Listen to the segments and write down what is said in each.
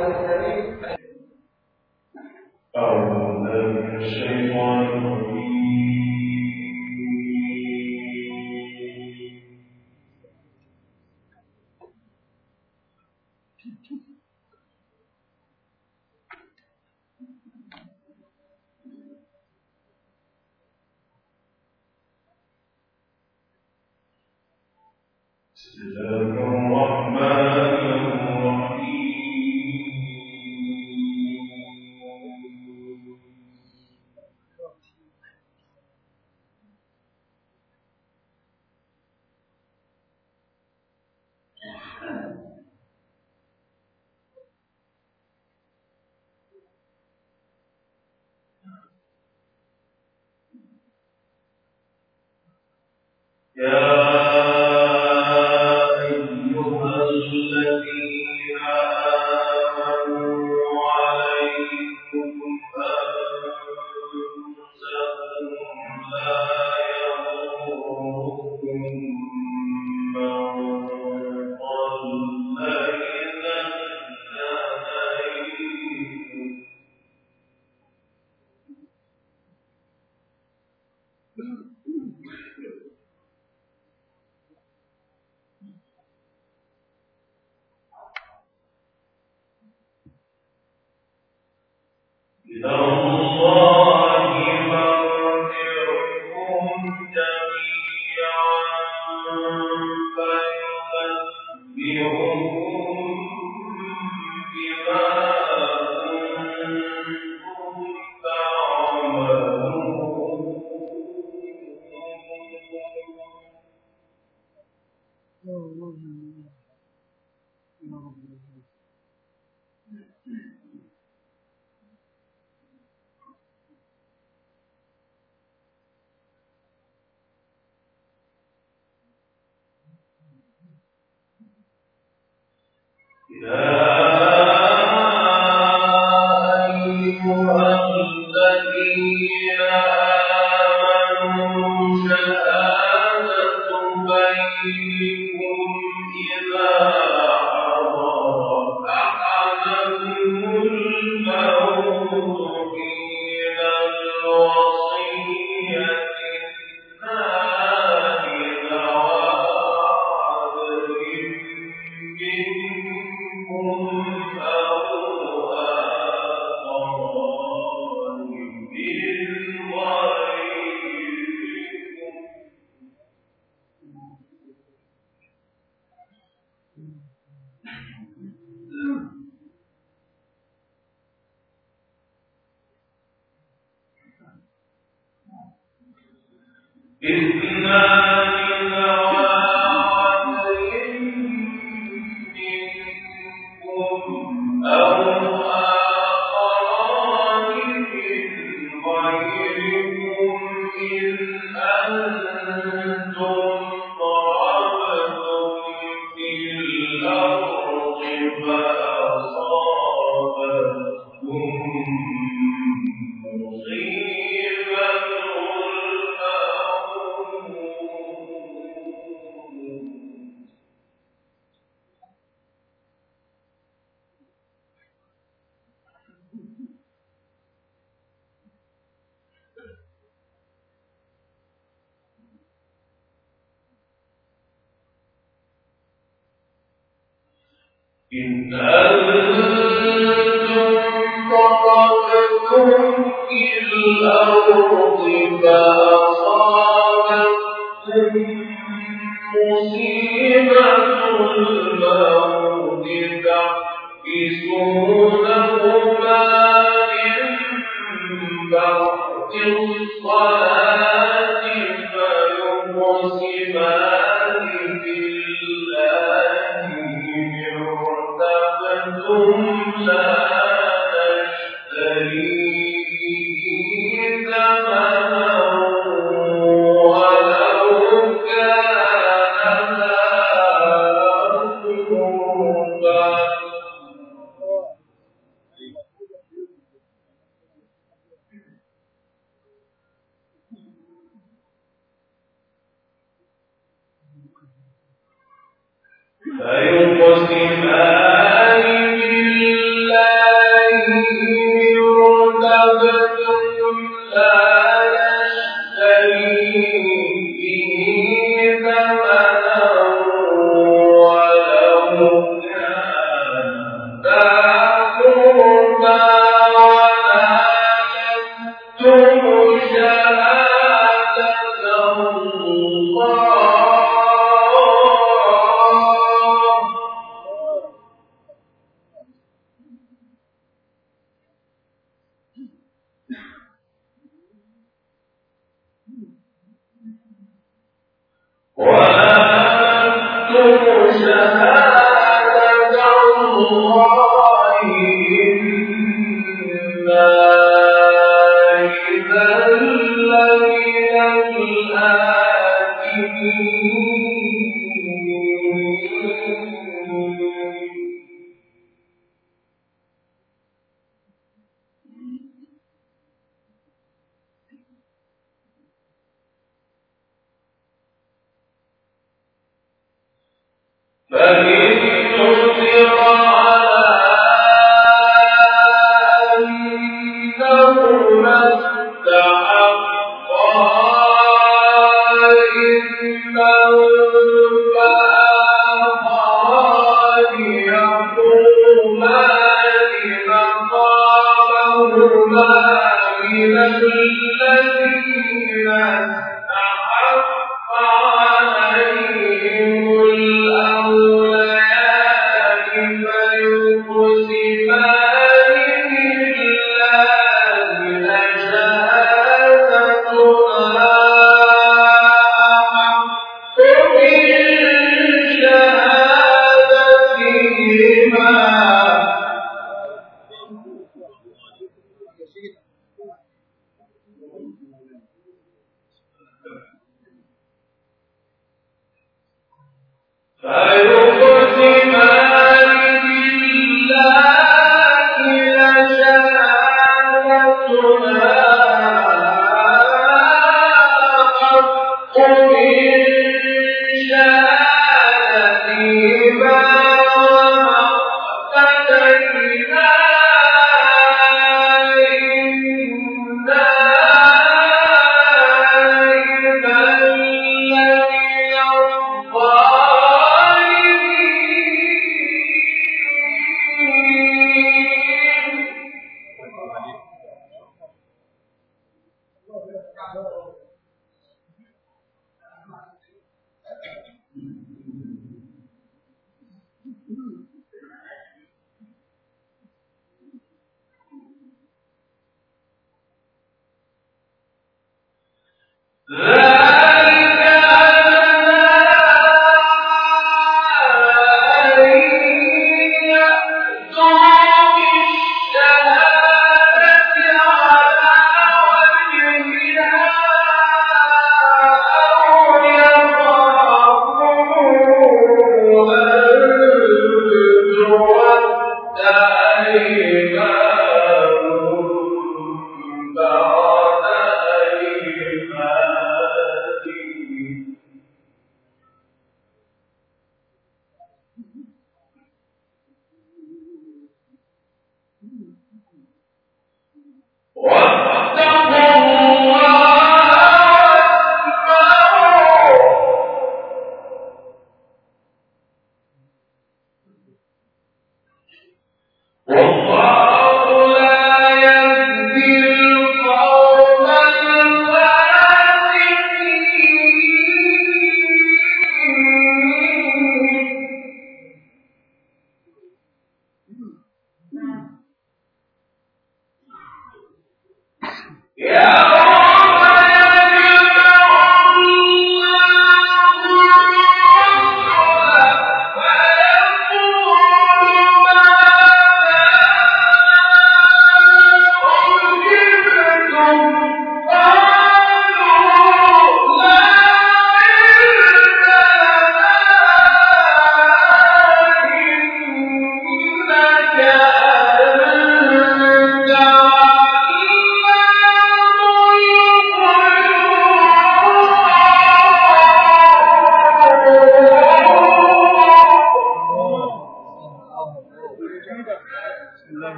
إن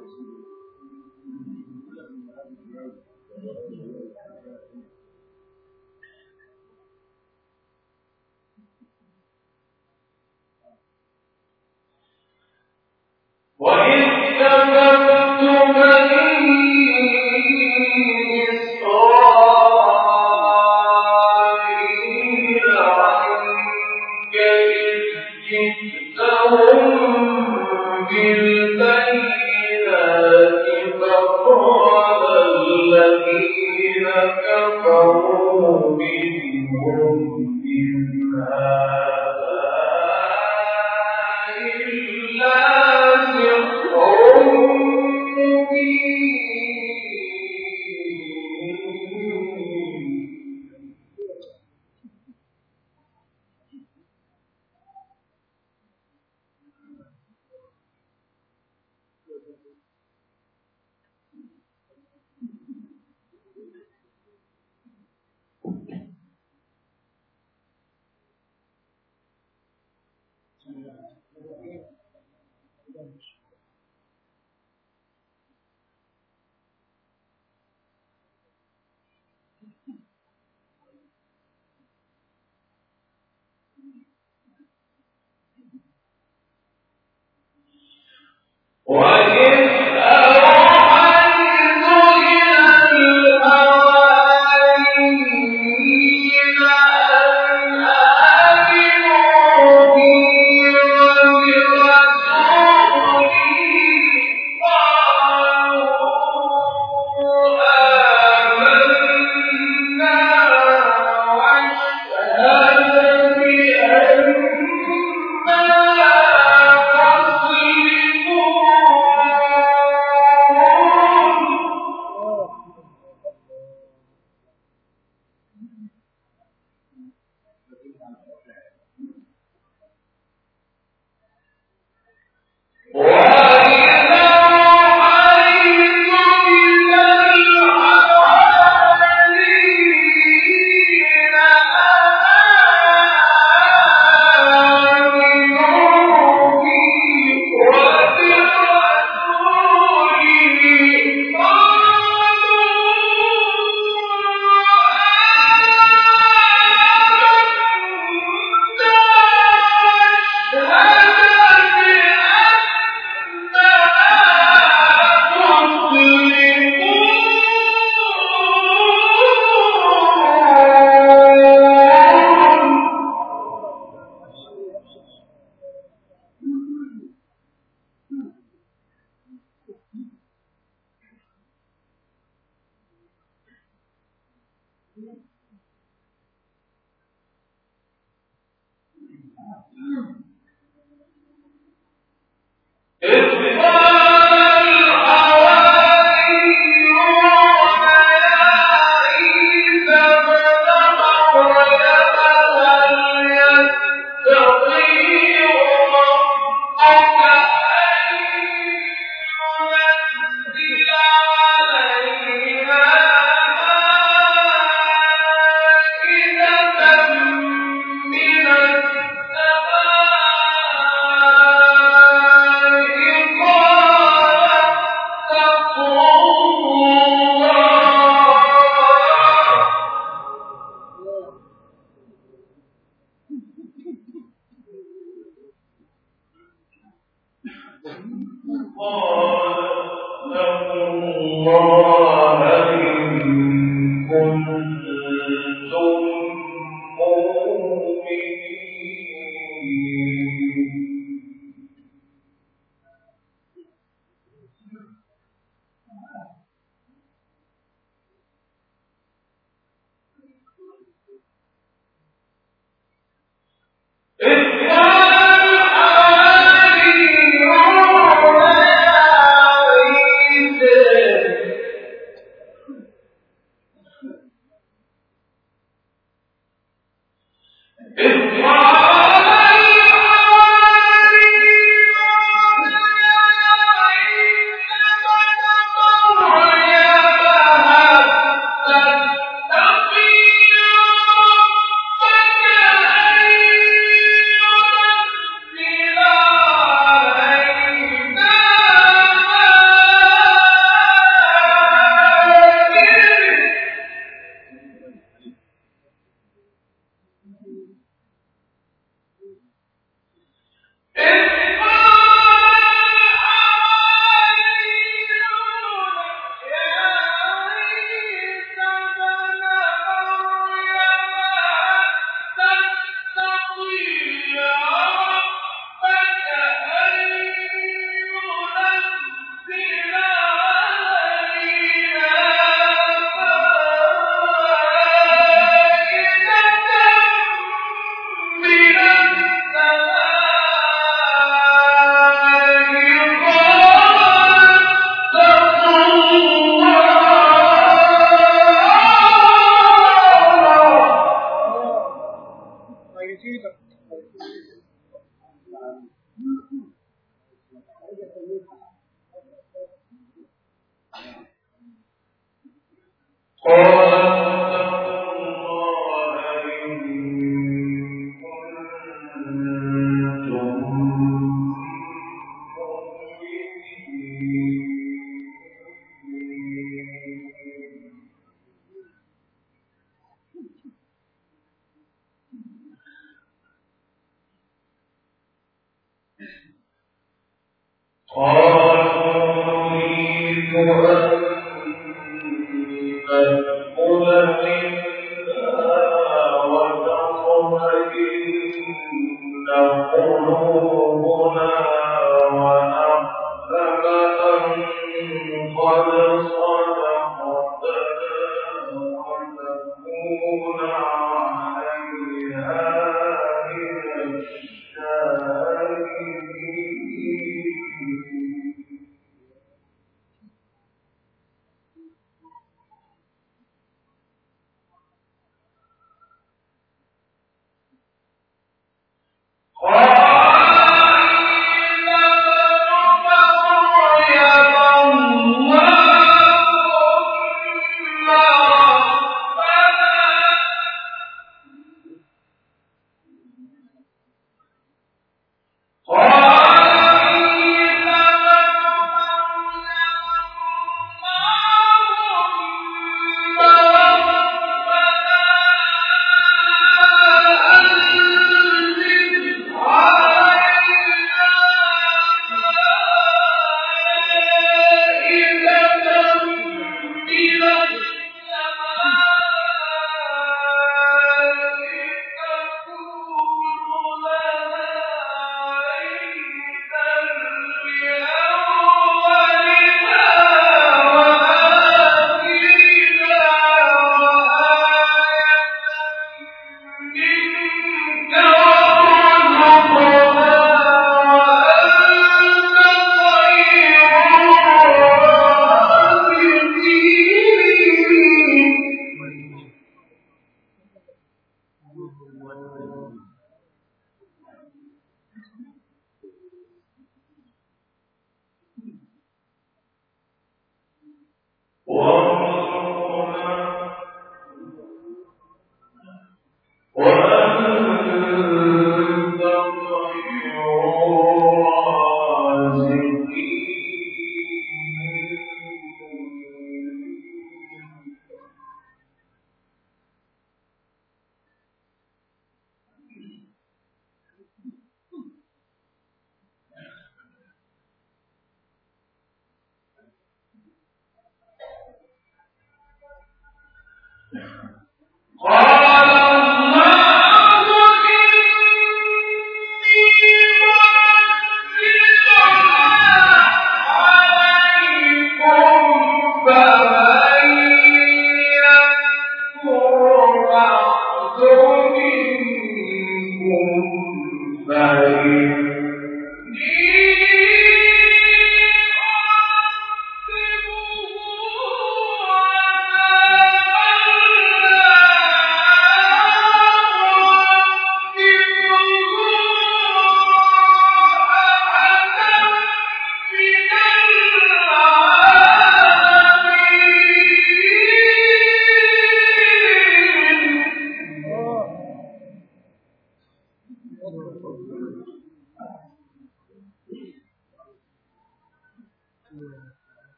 Thank you.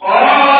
Ó! Oh!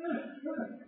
なるほど。